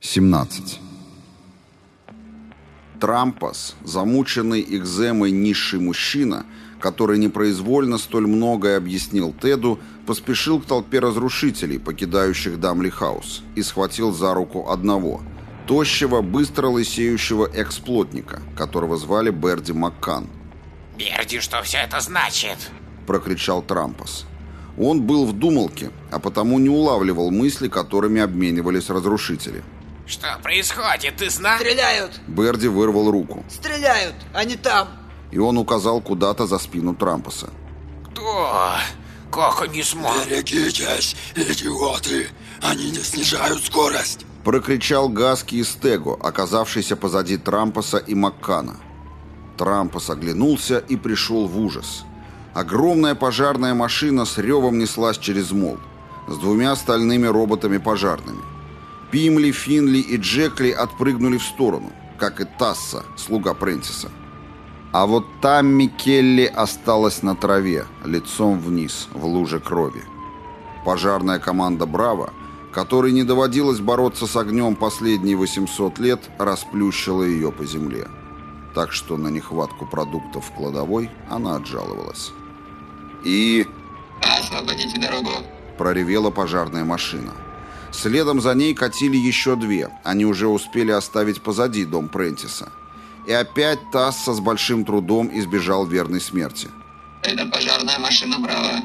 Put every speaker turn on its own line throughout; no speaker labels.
17. Трампас, замученный экземой низший мужчина, который непроизвольно столь многое объяснил Теду, поспешил к толпе разрушителей, покидающих Дамли-хаус, и схватил за руку одного, тощего, быстро лысеющего экс-плотника, которого звали Берди Маккан.
«Берди, что все это значит?»
– прокричал Трампас. Он был в думалке, а потому не улавливал мысли, которыми обменивались разрушители.
Что происходит, ты знаешь?
Стреляют!
Берди вырвал руку.
Стреляют! Они там!
И он указал куда-то за спину Трампаса.
Кто? Как они смогут?
Берегитесь, идиоты! Они не снижают скорость!
Прокричал Гаски из Тего, оказавшийся позади Трампаса и Маккана. Трампас оглянулся и пришел в ужас. Огромная пожарная машина с ревом неслась через мол, с двумя остальными роботами-пожарными. Пимли, Финли и Джекли отпрыгнули в сторону, как и Тасса, слуга Прентиса. А вот Тамми Келли осталась на траве, лицом вниз, в луже крови. Пожарная команда «Браво», которой не доводилось бороться с огнем последние 800 лет, расплющила ее по земле. Так что на нехватку продуктов в кладовой она отжаловалась. И...
«Освободите дорогу!»
проревела пожарная машина. Следом за ней катили еще две. Они уже успели оставить позади дом Прентиса. И опять Тасса с большим трудом избежал верной смерти.
«Это пожарная машина «Браво».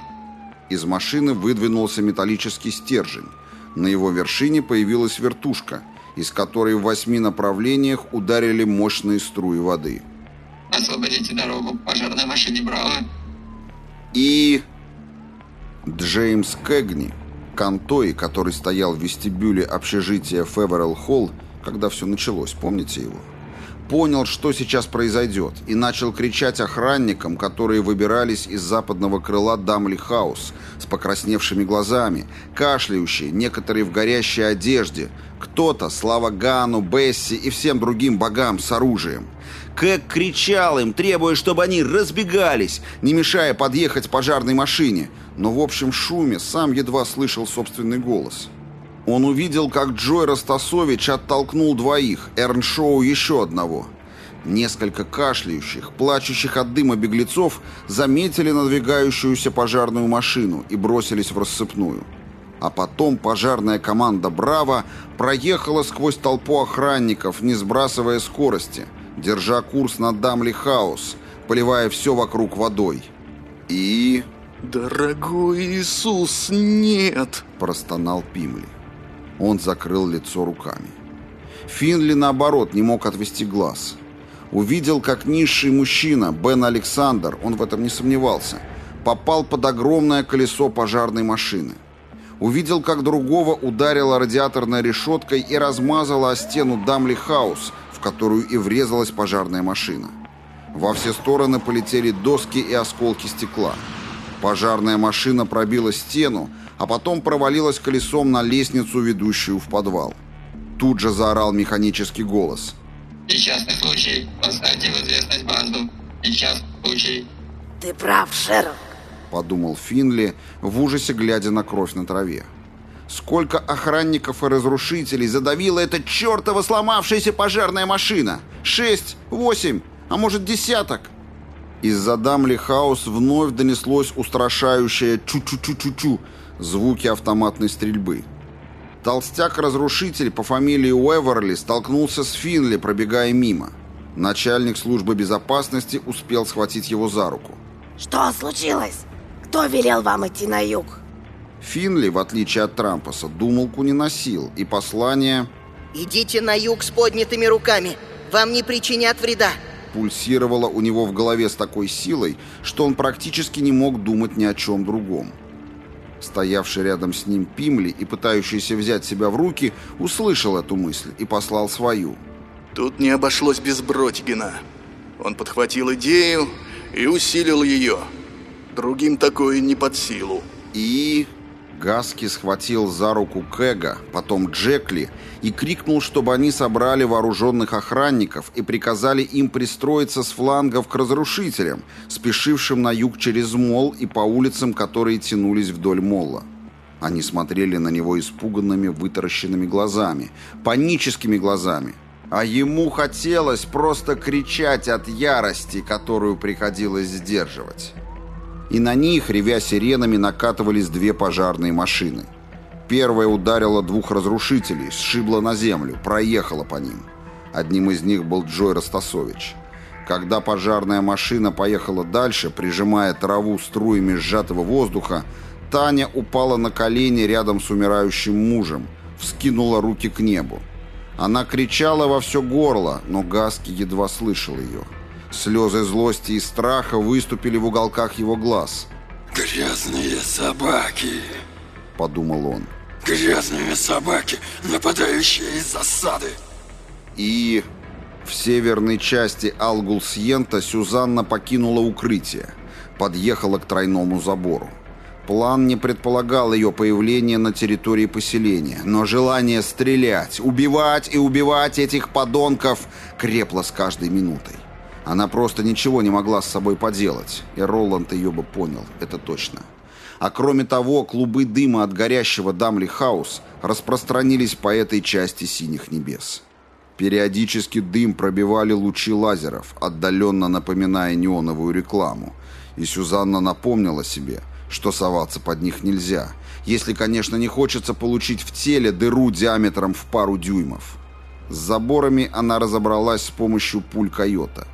Из машины выдвинулся металлический стержень. На его вершине появилась вертушка, из которой в восьми направлениях ударили мощные струи воды.
«Освободите дорогу пожарной машине «Браво».
И... Джеймс Кэгни, Контой, который стоял в вестибюле общежития Феверелл Холл, когда все началось, помните его? Понял, что сейчас произойдет, и начал кричать охранникам, которые выбирались из западного крыла Дамли Хаус с покрасневшими глазами, кашляющие, некоторые в горящей одежде, кто-то, слава Гану, Бесси и всем другим богам с оружием. Кэг кричал им, требуя, чтобы они разбегались, не мешая подъехать пожарной машине, но в общем шуме сам едва слышал собственный голос. Он увидел, как Джой Ростасович оттолкнул двоих, Эрншоу еще одного. Несколько кашляющих, плачущих от дыма беглецов заметили надвигающуюся пожарную машину и бросились в рассыпную. А потом пожарная команда «Браво» проехала сквозь толпу охранников, не сбрасывая скорости, держа курс на Дамли Хаус, поливая все вокруг водой. И...
«Дорогой Иисус, нет!»
– простонал Пимли. Он закрыл лицо руками. Финли, наоборот, не мог отвести глаз. Увидел, как низший мужчина, Бен Александр, он в этом не сомневался, попал под огромное колесо пожарной машины. Увидел, как другого ударила радиаторной решеткой и размазала о стену Дамли Хаус, в которую и врезалась пожарная машина. Во все стороны полетели доски и осколки стекла. Пожарная машина пробила стену, а потом провалилась колесом на лестницу, ведущую в подвал. Тут же заорал механический голос.
«Несчастный случай. Поставьте в известность базу. Несчастный случай».
Ты прав, Шерлок.
Подумал Финли, в ужасе глядя на кровь на траве. Сколько охранников и разрушителей задавила эта чертова сломавшаяся пожарная машина? Шесть, восемь, а может десяток? Из-за Дамли Хаус вновь донеслось устрашающее чу-чу-чу-чу-чу звуки автоматной стрельбы. Толстяк-разрушитель по фамилии Уэверли столкнулся с Финли, пробегая мимо. Начальник службы безопасности успел схватить его за руку.
Что случилось? Кто велел вам идти на юг?
Финли, в отличие от Трампаса, думалку не носил, и послание
Идите на юг с поднятыми руками. Вам не причинят вреда.
Пульсировало у него в голове с такой силой, что он практически не мог думать ни о чем другом. Стоявший рядом с ним Пимли и пытающийся взять себя в руки, услышал эту мысль и послал свою.
Тут не обошлось без Бротигена. Он подхватил идею и усилил ее. Другим такое не под силу.
И... Гаски схватил за руку Кэга, потом Джекли, и крикнул, чтобы они собрали вооруженных охранников и приказали им пристроиться с флангов к разрушителям, спешившим на юг через мол и по улицам, которые тянулись вдоль мола. Они смотрели на него испуганными, вытаращенными глазами, паническими глазами. А ему хотелось просто кричать от ярости, которую приходилось сдерживать. И на них, ревя сиренами, накатывались две пожарные машины. Первая ударила двух разрушителей, сшибла на землю, проехала по ним. Одним из них был Джой Ростасович. Когда пожарная машина поехала дальше, прижимая траву струями сжатого воздуха, Таня упала на колени рядом с умирающим мужем, вскинула руки к небу. Она кричала во все горло, но Гаски едва слышал ее. Слезы злости и страха выступили в уголках его глаз.
«Грязные собаки!»
— подумал он.
«Грязные собаки, нападающие из засады!»
И в северной части Алгулсьента Сюзанна покинула укрытие, подъехала к тройному забору. План не предполагал ее появления на территории поселения, но желание стрелять, убивать и убивать этих подонков крепло с каждой минутой. Она просто ничего не могла с собой поделать, и Роланд ее бы понял, это точно. А кроме того, клубы дыма от горящего Дамли Хаус распространились по этой части синих небес. Периодически дым пробивали лучи лазеров, отдаленно напоминая неоновую рекламу, и Сюзанна напомнила себе, что соваться под них нельзя, если, конечно, не хочется получить в теле дыру диаметром в пару дюймов. С заборами она разобралась с помощью пуль «Койота».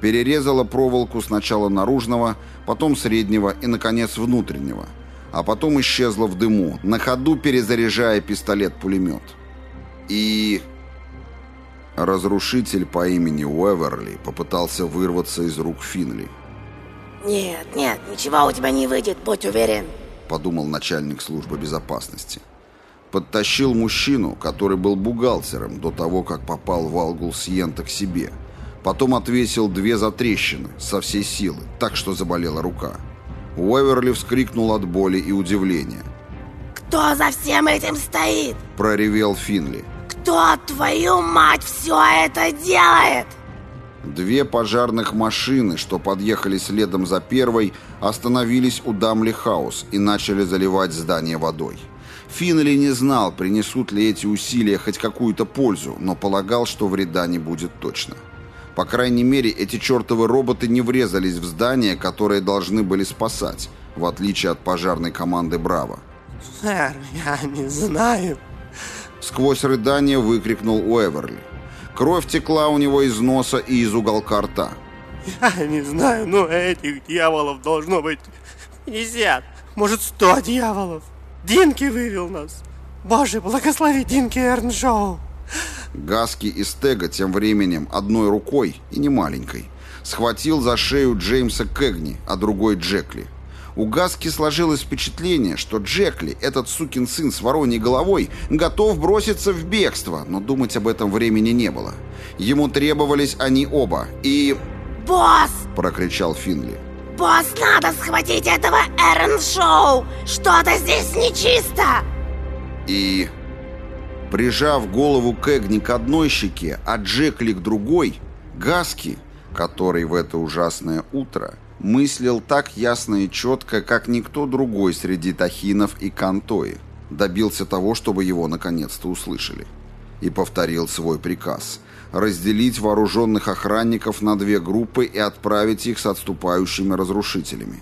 Перерезала проволоку сначала наружного, потом среднего и, наконец, внутреннего. А потом исчезла в дыму, на ходу перезаряжая пистолет-пулемет. И... Разрушитель по имени Уэверли попытался вырваться из рук Финли.
Нет, нет, ничего у тебя не выйдет, будь уверен.
Подумал начальник службы безопасности. Подтащил мужчину, который был бухгалтером до того, как попал в Алгул Сиента к себе. Потом отвесил две затрещины со всей силы, так что заболела рука. Уэверли вскрикнул от боли и удивления.
Кто за всем этим стоит?
Проревел Финли.
Кто, твою мать, все это делает?
Две пожарных машины, что подъехали следом за первой, остановились у Дамли Хаус и начали заливать здание водой. Финли не знал, принесут ли эти усилия хоть какую-то пользу, но полагал, что вреда не будет точно. По крайней мере, эти чертовы роботы не врезались в здание, которое должны были спасать, в отличие от пожарной команды «Браво».
«Сэр, я не знаю»,
Сквозь рыдание выкрикнул Уэверли. Кровь текла у него из носа и из уголка рта.
«Я не знаю, но этих дьяволов должно быть 50, может, 100 дьяволов. Динки вывел нас. Боже, благослови Динки Эрншоу!»
Гаски и Стега тем временем одной рукой, и не маленькой, схватил за шею Джеймса Кэгни, а другой Джекли. У Гаски сложилось впечатление, что Джекли, этот сукин сын с вороньей головой, готов броситься в бегство, но думать об этом времени не было. Ему требовались они оба, и...
«Босс!»
— прокричал Финли.
«Босс, надо схватить этого Эрен Шоу! Что-то здесь нечисто!»
И... Прижав голову Кэгни к одной щеке, а Джекли к другой, Гаски, который в это ужасное утро мыслил так ясно и четко, как никто другой среди тахинов и кантои, добился того, чтобы его наконец-то услышали. И повторил свой приказ – разделить вооруженных охранников на две группы и отправить их с отступающими разрушителями.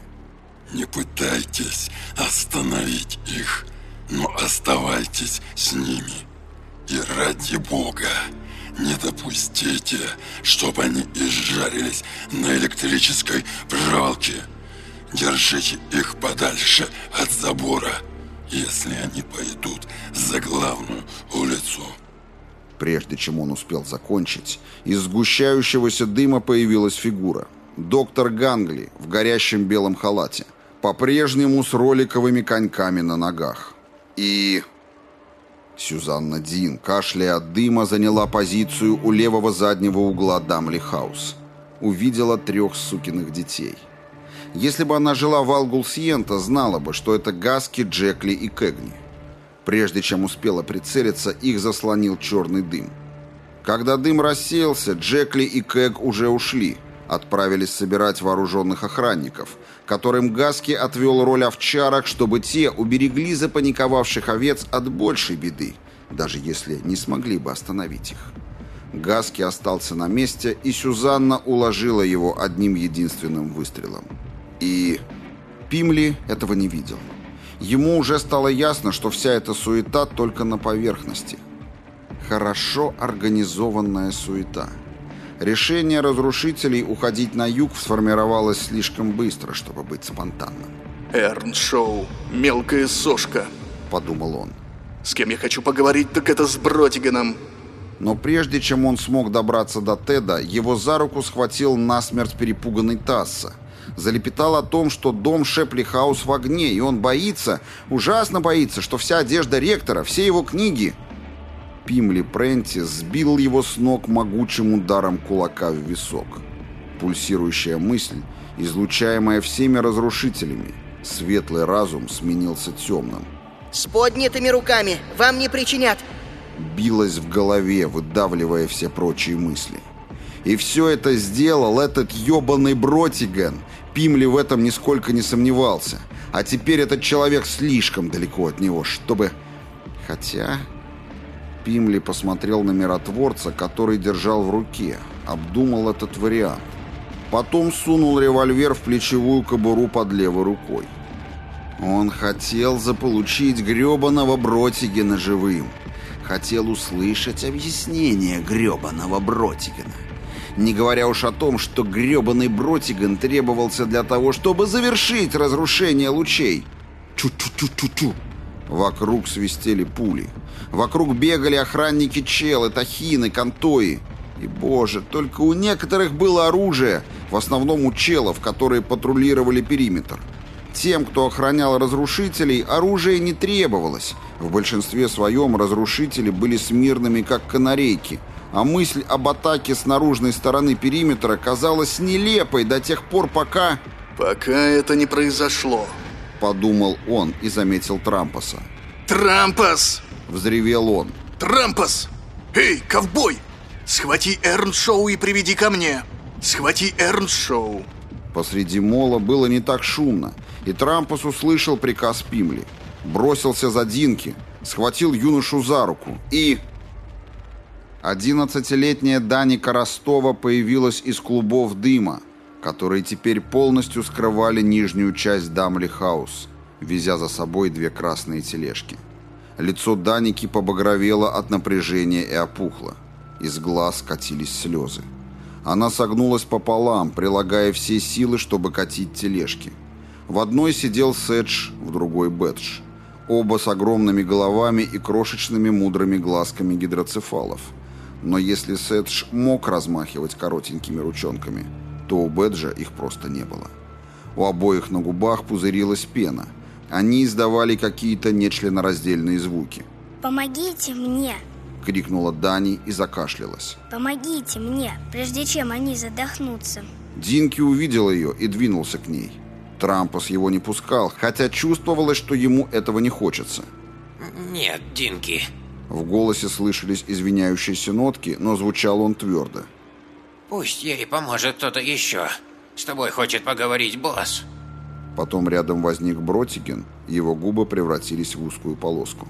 Не пытайтесь остановить их, но оставайтесь с ними. И ради Бога, не допустите, чтобы они изжарились на электрической проволоке. Держите их подальше от забора, если они пойдут за главную улицу.
Прежде чем он успел закончить, из сгущающегося дыма появилась фигура. Доктор Гангли в горящем белом халате, по-прежнему с роликовыми коньками на ногах. И Сюзанна Дин, кашляя от дыма, заняла позицию у левого заднего угла Дамли Хаус. Увидела трех сукиных детей. Если бы она жила в Алгулсиента, знала бы, что это Гаски, Джекли и Кэгни. Прежде чем успела прицелиться, их заслонил черный дым. Когда дым рассеялся, Джекли и Кэг уже ушли, Отправились собирать вооруженных охранников, которым Гаски отвел роль овчарок, чтобы те уберегли запаниковавших овец от большей беды, даже если не смогли бы остановить их. Гаски остался на месте, и Сюзанна уложила его одним единственным выстрелом. И Пимли этого не видел. Ему уже стало ясно, что вся эта суета только на поверхности. Хорошо организованная суета. Решение разрушителей уходить на юг сформировалось слишком быстро, чтобы быть спонтанным.
Эрншоу, мелкая сошка,
подумал он.
С кем я хочу поговорить, так это с Бротиганом.
Но прежде чем он смог добраться до Теда, его за руку схватил насмерть перепуганный Тасса. Залепетал о том, что дом Шепли Хаус в огне, и он боится, ужасно боится, что вся одежда ректора, все его книги... Пимли Прентис сбил его с ног могучим ударом кулака в висок. Пульсирующая мысль, излучаемая всеми разрушителями. Светлый разум сменился темным.
«С поднятыми руками! Вам не причинят!»
билась в голове, выдавливая все прочие мысли. И все это сделал этот ебаный Бротиген. Пимли в этом нисколько не сомневался. А теперь этот человек слишком далеко от него, чтобы... Хотя... Пимли посмотрел на миротворца, который держал в руке, обдумал этот вариант. Потом сунул револьвер в плечевую кобуру под левой рукой. Он хотел заполучить гребаного Бротигена живым хотел услышать объяснение грёбаного Бротигана. Не говоря уж о том, что грёбаный Бротиган требовался для того, чтобы завершить разрушение лучей. Чу-чу-чу-чу-чу. Вокруг свистели пули. Вокруг бегали охранники Челы, Тахины, Кантои. И, боже, только у некоторых было оружие, в основном у Челов, которые патрулировали периметр. Тем, кто охранял разрушителей, оружие не требовалось. В большинстве своем разрушители были смирными, как канарейки, а мысль об атаке с наружной стороны периметра казалась нелепой до тех пор, пока...
«Пока это не произошло», —
подумал он и заметил Трампаса.
«Трампас!»
— взревел он.
«Трампас! Эй, ковбой! Схвати Эрншоу и приведи ко мне! Схвати Эрншоу!»
Посреди мола было не так шумно, и Трампус услышал приказ Пимли. Бросился за Динки, схватил юношу за руку и... Одиннадцатилетняя Даника Ростова появилась из клубов дыма, которые теперь полностью скрывали нижнюю часть Дамли Хаус, везя за собой две красные тележки. Лицо Даники побагровело от напряжения и опухло. Из глаз катились слезы. Она согнулась пополам, прилагая все силы, чтобы катить тележки. В одной сидел Сэдж, в другой Бэдж. Оба с огромными головами и крошечными мудрыми глазками гидроцефалов. Но если Сэдж мог размахивать коротенькими ручонками, то у Бэджа их просто не было. У обоих на губах пузырилась пена. Они издавали какие-то нечленораздельные звуки.
«Помогите мне!»
— крикнула Дани и закашлялась.
«Помогите мне, прежде чем они задохнутся!»
Динки увидел ее и двинулся к ней. Трампус его не пускал, хотя чувствовалось, что ему этого не хочется.
«Нет, Динки».
В голосе слышались извиняющиеся нотки, но звучал он твердо.
«Пусть ей поможет кто-то еще. С тобой хочет поговорить босс».
Потом рядом возник Бротикин, его губы превратились в узкую полоску.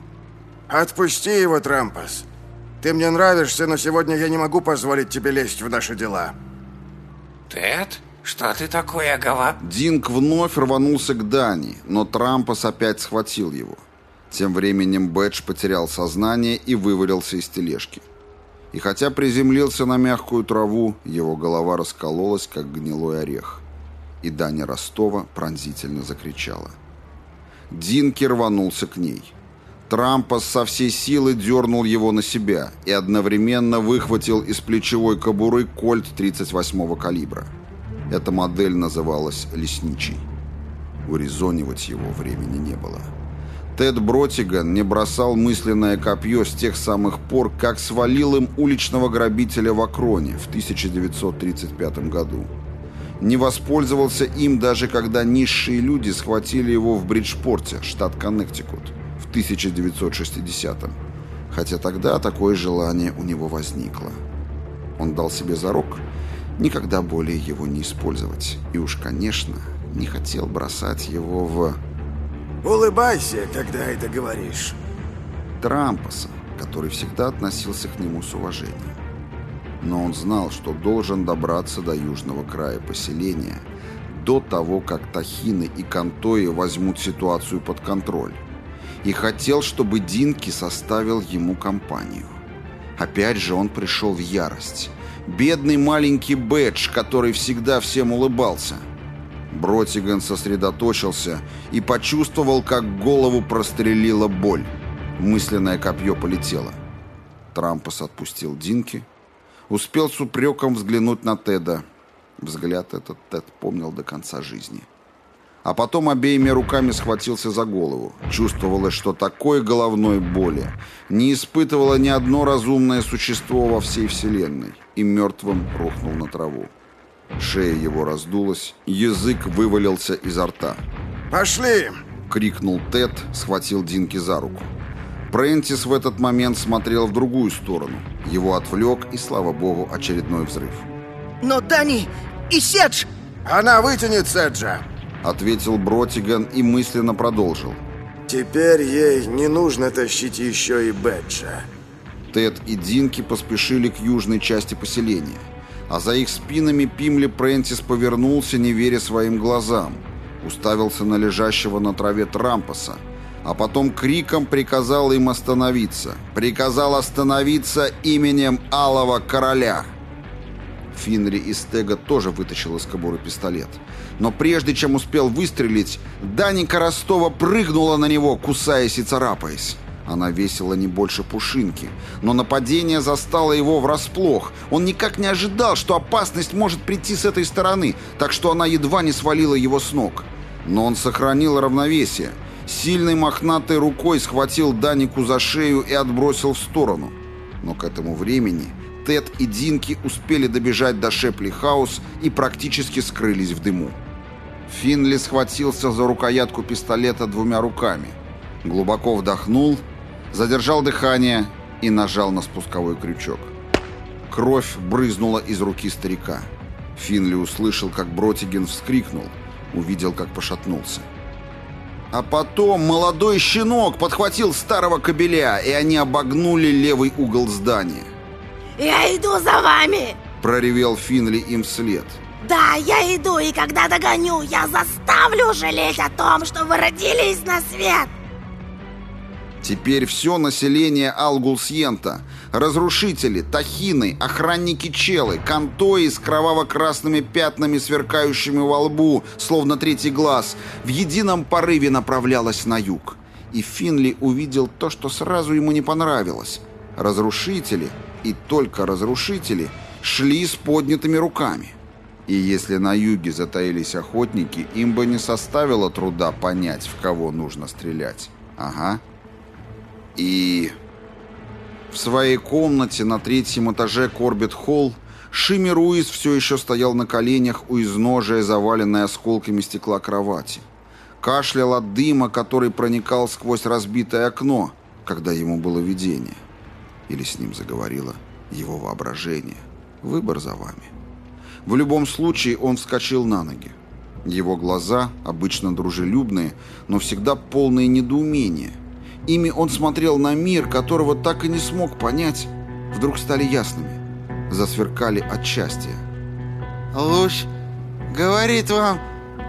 «Отпусти его, Трампас. Ты мне нравишься, но сегодня я не могу позволить тебе лезть в наши дела».
«Тед?» «Что ты такое, Гава?»
Динк вновь рванулся к Дани, но Трампас опять схватил его. Тем временем Бэдж потерял сознание и вывалился из тележки. И хотя приземлился на мягкую траву, его голова раскололась, как гнилой орех. И Даня Ростова пронзительно закричала. Динки рванулся к ней. Трампас со всей силы дернул его на себя и одновременно выхватил из плечевой кобуры кольт 38-го калибра. Эта модель называлась «Лесничий». Урезонивать его времени не было. Тед Бротиган не бросал мысленное копье с тех самых пор, как свалил им уличного грабителя в Акроне в 1935 году. Не воспользовался им даже когда низшие люди схватили его в Бриджпорте, штат Коннектикут, в 1960-м. Хотя тогда такое желание у него возникло. Он дал себе зарок никогда более его не использовать. И уж, конечно, не хотел бросать его в...
Улыбайся, когда это говоришь.
Трампаса, который всегда относился к нему с уважением. Но он знал, что должен добраться до южного края поселения до того, как Тахины и Кантои возьмут ситуацию под контроль. И хотел, чтобы Динки составил ему компанию. Опять же он пришел в ярость. Бедный маленький Бэдж, который всегда всем улыбался. Бротиган сосредоточился и почувствовал, как голову прострелила боль. Мысленное копье полетело. Трампас отпустил Динки. Успел с упреком взглянуть на Теда. Взгляд этот Тед помнил до конца жизни. А потом обеими руками схватился за голову. Чувствовалось, что такой головной боли не испытывало ни одно разумное существо во всей Вселенной. И мертвым рухнул на траву. Шея его раздулась, язык вывалился изо рта.
«Пошли!»
— крикнул Тед, схватил Динки за руку. Прентис в этот момент смотрел в другую сторону. Его отвлек, и, слава богу, очередной взрыв.
«Но Дани и Седж!»
«Она вытянет Седжа!»
— ответил Бротиган и мысленно продолжил.
«Теперь ей не нужно тащить еще и Бэджа».
Тед и Динки поспешили к южной части поселения, а за их спинами Пимли Прентис повернулся, не веря своим глазам, уставился на лежащего на траве Трампаса, а потом криком приказал им остановиться. Приказал остановиться именем Алого Короля. Финри из Тега тоже вытащил из кобуры пистолет. Но прежде чем успел выстрелить, Даника Ростова прыгнула на него, кусаясь и царапаясь. Она весила не больше пушинки, но нападение застало его врасплох. Он никак не ожидал, что опасность может прийти с этой стороны, так что она едва не свалила его с ног. Но он сохранил равновесие. Сильной мохнатой рукой схватил Данику за шею и отбросил в сторону. Но к этому времени Тед и Динки успели добежать до Шепли Хаус и практически скрылись в дыму. Финли схватился за рукоятку пистолета двумя руками. Глубоко вдохнул, задержал дыхание и нажал на спусковой крючок. Кровь брызнула из руки старика. Финли услышал, как Бротиген вскрикнул, увидел, как пошатнулся. А потом молодой щенок подхватил старого кобеля, и они обогнули левый угол здания.
«Я иду за вами!»
— проревел Финли им вслед.
«Да, я иду, и когда догоню, я заставлю жалеть о том, что вы родились на свет!»
Теперь все население Алгулсьента, разрушители, тахины, охранники челы, контои с кроваво-красными пятнами, сверкающими во лбу, словно третий глаз, в едином порыве направлялась на юг. И Финли увидел то, что сразу ему не понравилось. Разрушители, и только разрушители, шли с поднятыми руками. И если на юге затаились охотники, им бы не составило труда понять, в кого нужно стрелять. Ага. И в своей комнате на третьем этаже Корбет Холл Шими Руис все еще стоял на коленях у изножия, заваленной осколками стекла кровати. Кашлял от дыма, который проникал сквозь разбитое окно, когда ему было видение. Или с ним заговорило его воображение. Выбор за вами. В любом случае он вскочил на ноги. Его глаза, обычно дружелюбные, но всегда полные недоумения. Ими он смотрел на мир, которого так и не смог понять, вдруг стали ясными. Засверкали от счастья.
«Луч говорит вам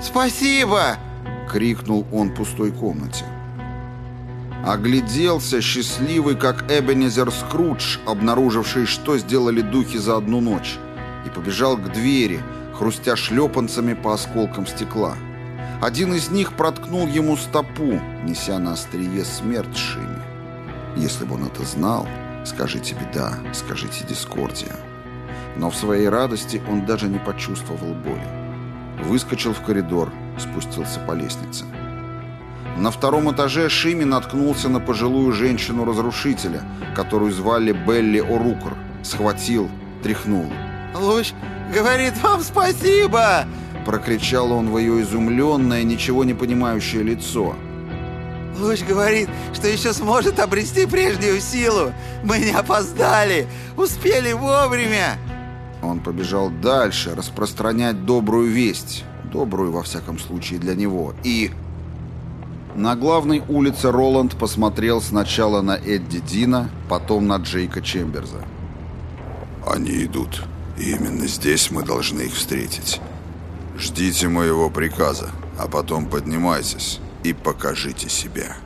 спасибо!» — крикнул он в пустой комнате.
Огляделся, счастливый, как Эбенезер Скрудж, обнаруживший, что сделали духи за одну ночь, и побежал к двери, хрустя шлепанцами по осколкам стекла. Один из них проткнул ему стопу, неся на острие смерть Шими. Если бы он это знал, скажите беда, скажите дискордия. Но в своей радости он даже не почувствовал боли. Выскочил в коридор, спустился по лестнице. На втором этаже Шими наткнулся на пожилую женщину-разрушителя, которую звали Белли Орукр. Схватил, тряхнул.
«Луч говорит вам спасибо!»
Прокричал он в ее изумленное, ничего не понимающее лицо.
«Луч говорит, что еще сможет обрести прежнюю силу! Мы не опоздали! Успели вовремя!»
Он побежал дальше, распространять добрую весть. Добрую, во всяком случае, для него. И... На главной улице Роланд посмотрел сначала на Эдди Дина, потом на Джейка Чемберза.
Они идут. И именно здесь мы должны их встретить. Ждите моего приказа, а потом поднимайтесь и покажите себя.